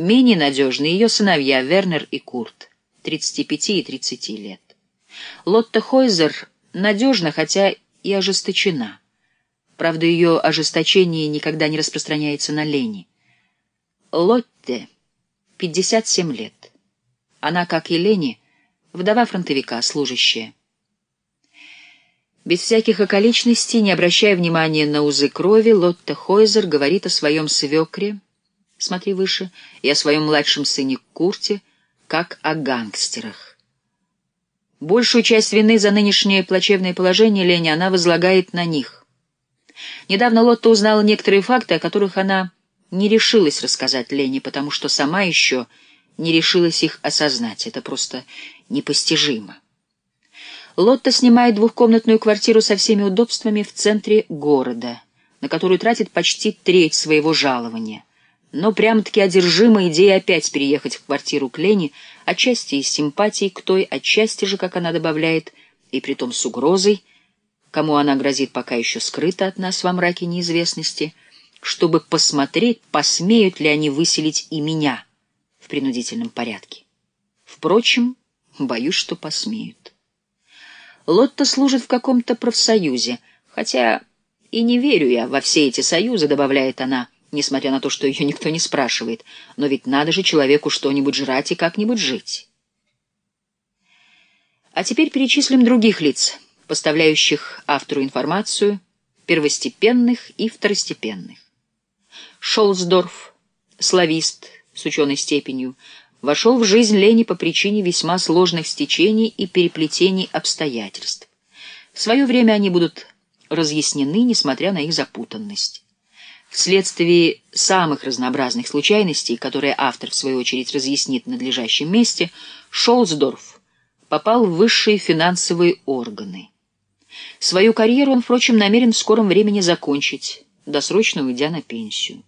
Менее надежны ее сыновья Вернер и Курт, 35 и 30 лет. Лотта Хойзер надежна, хотя и ожесточена. Правда, ее ожесточение никогда не распространяется на Лени. Лотте 57 лет. Она, как и Лени, вдова фронтовика, служащая. Без всяких околичностей, не обращая внимания на узы крови, Лотта Хойзер говорит о своем свекре, смотри выше, и о своем младшем сыне Курте, как о гангстерах. Большую часть вины за нынешнее плачевное положение Лени она возлагает на них. Недавно Лотта узнала некоторые факты, о которых она не решилась рассказать Лене, потому что сама еще не решилась их осознать. Это просто непостижимо. Лотта снимает двухкомнатную квартиру со всеми удобствами в центре города, на которую тратит почти треть своего жалования. Но прямо-таки одержима идеей опять переехать в квартиру к Лене, отчасти из симпатии к той, отчасти же, как она добавляет, и притом с угрозой, кому она грозит пока еще скрыто от нас во мраке неизвестности, чтобы посмотреть, посмеют ли они выселить и меня в принудительном порядке. Впрочем, боюсь, что посмеют. Лотта служит в каком-то профсоюзе, хотя и не верю я во все эти союзы, добавляет она, несмотря на то, что ее никто не спрашивает. Но ведь надо же человеку что-нибудь жрать и как-нибудь жить. А теперь перечислим других лиц, поставляющих автору информацию, первостепенных и второстепенных. Шолсдорф, славист с ученой степенью, вошел в жизнь Лени по причине весьма сложных стечений и переплетений обстоятельств. В свое время они будут разъяснены, несмотря на их запутанность. Вследствие самых разнообразных случайностей, которые автор, в свою очередь, разъяснит в надлежащем месте, Шолсдорф попал в высшие финансовые органы. Свою карьеру он, впрочем, намерен в скором времени закончить, досрочно уйдя на пенсию.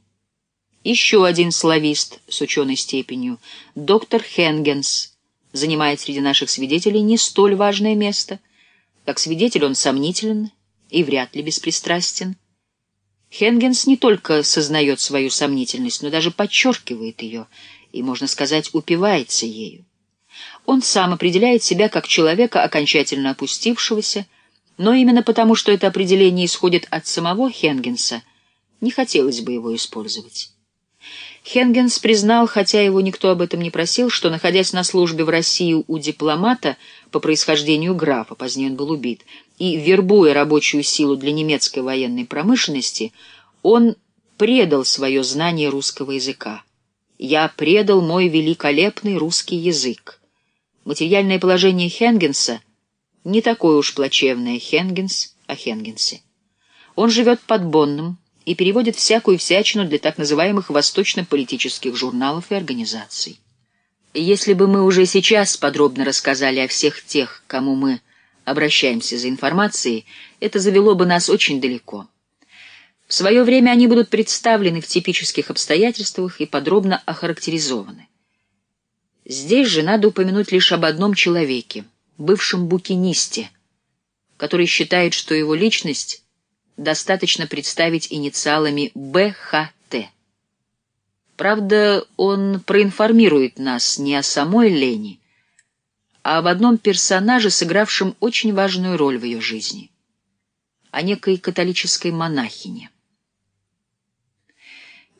Еще один славист с ученой степенью, доктор Хенгенс, занимает среди наших свидетелей не столь важное место. Как свидетель он сомнителен и вряд ли беспристрастен. Хенгенс не только сознает свою сомнительность, но даже подчеркивает ее и, можно сказать, упивается ею. Он сам определяет себя как человека, окончательно опустившегося, но именно потому, что это определение исходит от самого Хенгенса, не хотелось бы его использовать. Хенгенс признал, хотя его никто об этом не просил, что, находясь на службе в России у дипломата по происхождению графа, позднее он был убит, и вербуя рабочую силу для немецкой военной промышленности, он предал свое знание русского языка. «Я предал мой великолепный русский язык». Материальное положение Хенгенса не такое уж плачевное Хенгенс о Хенгенсе. Он живет под Бонном, и переводит всякую всячину для так называемых восточно-политических журналов и организаций. Если бы мы уже сейчас подробно рассказали о всех тех, кому мы обращаемся за информацией, это завело бы нас очень далеко. В свое время они будут представлены в типических обстоятельствах и подробно охарактеризованы. Здесь же надо упомянуть лишь об одном человеке, бывшем букинисте, который считает, что его личность достаточно представить инициалами БХТ. Правда, он проинформирует нас не о самой Лене, а об одном персонаже, сыгравшем очень важную роль в ее жизни, о некой католической монахине.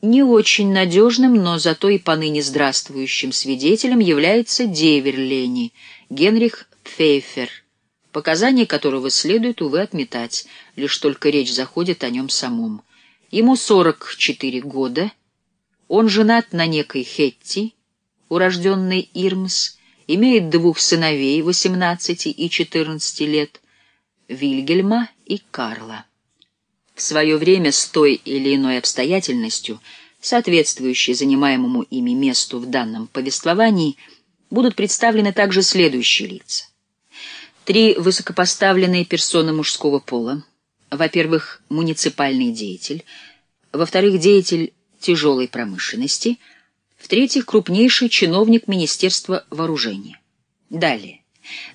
Не очень надежным, но зато и поныне здравствующим свидетелем является девер Лени, Генрих Пфейфер, показания которого следует, увы, отметать, лишь только речь заходит о нем самом. Ему 44 года, он женат на некой Хетти, урожденной Ирмс, имеет двух сыновей 18 и 14 лет, Вильгельма и Карла. В свое время с той или иной обстоятельностью, соответствующей занимаемому ими месту в данном повествовании, будут представлены также следующие лица. Три высокопоставленные персоны мужского пола. Во-первых, муниципальный деятель. Во-вторых, деятель тяжелой промышленности. В-третьих, крупнейший чиновник Министерства вооружения. Далее.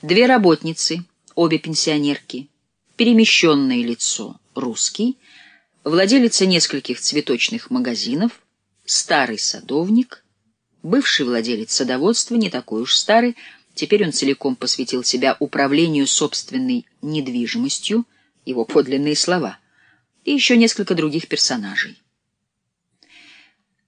Две работницы, обе пенсионерки. Перемещенное лицо, русский. Владелица нескольких цветочных магазинов. Старый садовник. бывший владелец садоводства, не такой уж старый, теперь он целиком посвятил себя управлению собственной недвижимостью, его подлинные слова, и еще несколько других персонажей.